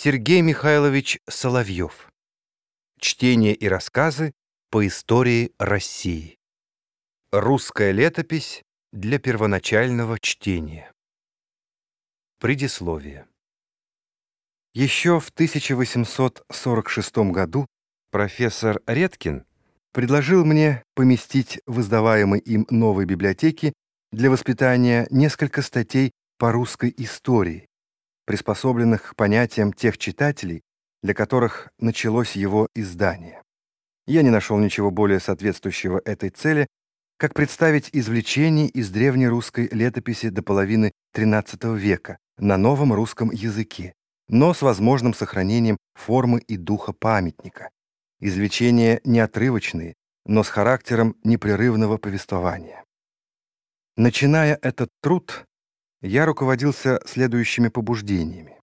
Сергей Михайлович Соловьев. Чтение и рассказы по истории России. Русская летопись для первоначального чтения. Предисловие. Еще в 1846 году профессор Редкин предложил мне поместить в издаваемой им новой библиотеке для воспитания несколько статей по русской истории, приспособленных к понятиям тех читателей, для которых началось его издание. Я не нашел ничего более соответствующего этой цели, как представить извлечение из древней русской летописи до половины XIII века на новом русском языке, но с возможным сохранением формы и духа памятника. Извлечения неотрывочные, но с характером непрерывного повествования. Начиная этот труд, я руководился следующими побуждениями.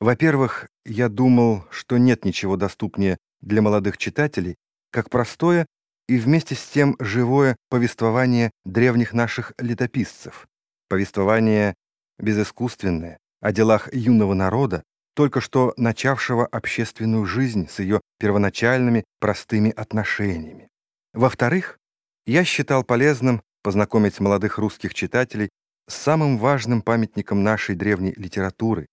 Во-первых, я думал, что нет ничего доступнее для молодых читателей, как простое и вместе с тем живое повествование древних наших летописцев, повествование безыскусственное о делах юного народа, только что начавшего общественную жизнь с ее первоначальными простыми отношениями. Во-вторых, я считал полезным познакомить молодых русских читателей самым важным памятником нашей древней литературы,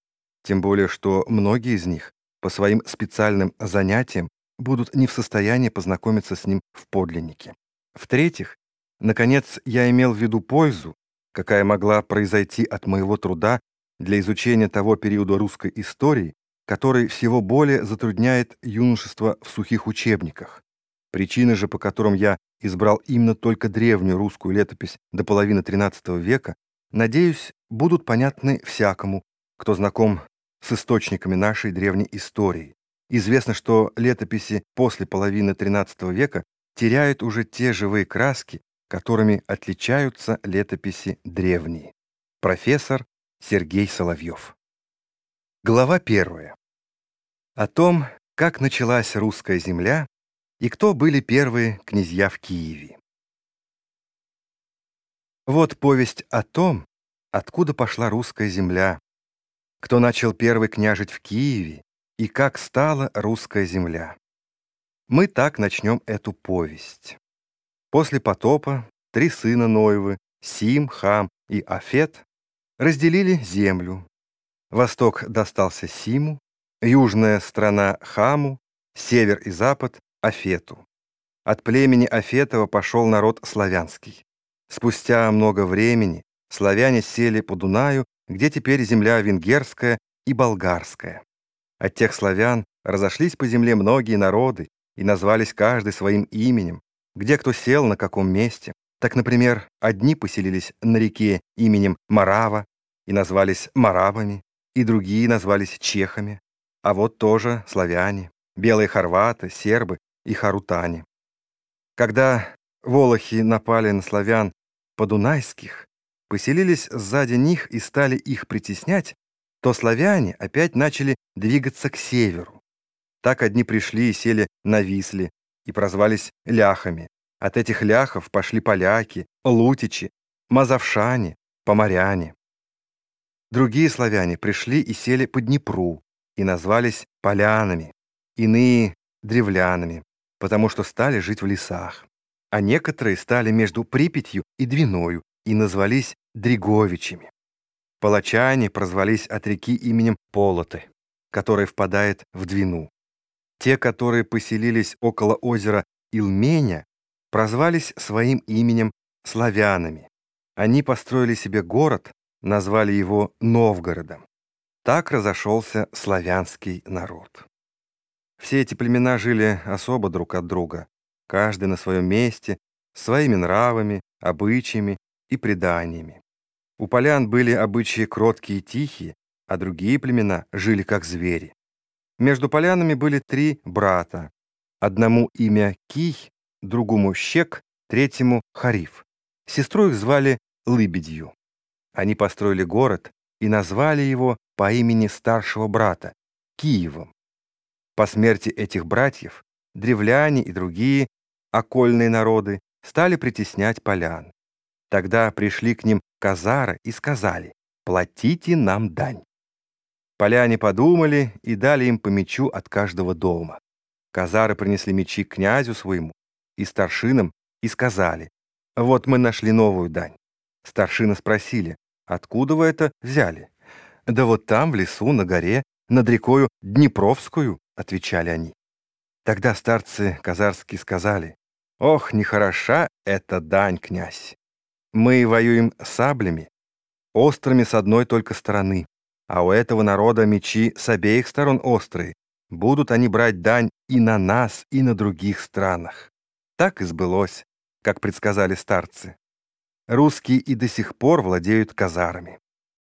тем более что многие из них по своим специальным занятиям будут не в состоянии познакомиться с ним в подлиннике. В-третьих, наконец, я имел в виду пользу, какая могла произойти от моего труда для изучения того периода русской истории, который всего более затрудняет юношество в сухих учебниках. Причины же, по которым я избрал именно только древнюю русскую летопись до половины XIII века, надеюсь, будут понятны всякому, кто знаком с источниками нашей древней истории. Известно, что летописи после половины XIII века теряют уже те живые краски, которыми отличаются летописи древние. Профессор Сергей Соловьев. Глава первая. О том, как началась русская земля и кто были первые князья в Киеве. Вот повесть о том, откуда пошла русская земля, кто начал первый княжить в Киеве и как стала русская земля. Мы так начнем эту повесть. После потопа три сына Ноевы, Сим, Хам и Афет, разделили землю. Восток достался Симу, южная страна Хаму, север и запад — Афету. От племени Афетова пошел народ славянский. Спустя много времени славяне сели по Дунаю, где теперь земля венгерская и болгарская. От тех славян разошлись по земле многие народы и назвались каждый своим именем, где кто сел на каком месте. Так, например, одни поселились на реке именем Марава и назвались Маравами, и другие назвались чехами, а вот тоже славяне, белые хорваты, сербы и харутане. Когда волохи напали на славян подунайских, поселились сзади них и стали их притеснять, то славяне опять начали двигаться к северу. Так одни пришли и сели на Висле и прозвались ляхами. От этих ляхов пошли поляки, лутичи, мазовшане, поморяне. Другие славяне пришли и сели по Днепру и назвались полянами, иные — древлянами, потому что стали жить в лесах. А некоторые стали между Припятью и Двиною и назвались Дриговичами. Палачане прозвались от реки именем Полоты, которая впадает в Двину. Те, которые поселились около озера Илменя, прозвались своим именем славянами. Они построили себе город, назвали его Новгородом. Так разошелся славянский народ. Все эти племена жили особо друг от друга, каждый на своем месте, своими нравами, обычаями и преданиями. У полян были обычаи кроткие и тихие, а другие племена жили как звери. Между полянами были три брата. Одному имя Кий, другому Щек, третьему Хариф. Сестру их звали Лыбедью. Они построили город и назвали его по имени старшего брата — Киевом. По смерти этих братьев древляне и другие окольные народы стали притеснять полян. Тогда пришли к ним казары и сказали «платите нам дань». Поляне подумали и дали им по мечу от каждого дома. Казары принесли мечи князю своему и старшинам и сказали, «Вот мы нашли новую дань». Старшины спросили, «Откуда вы это взяли?» «Да вот там, в лесу, на горе, над рекою Днепровскую», — отвечали они. Тогда старцы казарские сказали, «Ох, нехороша эта дань, князь! Мы воюем саблями, острыми с одной только стороны, а у этого народа мечи с обеих сторон острые. Будут они брать дань и на нас, и на других странах». Так и сбылось, как предсказали старцы. Русские и до сих пор владеют казарами.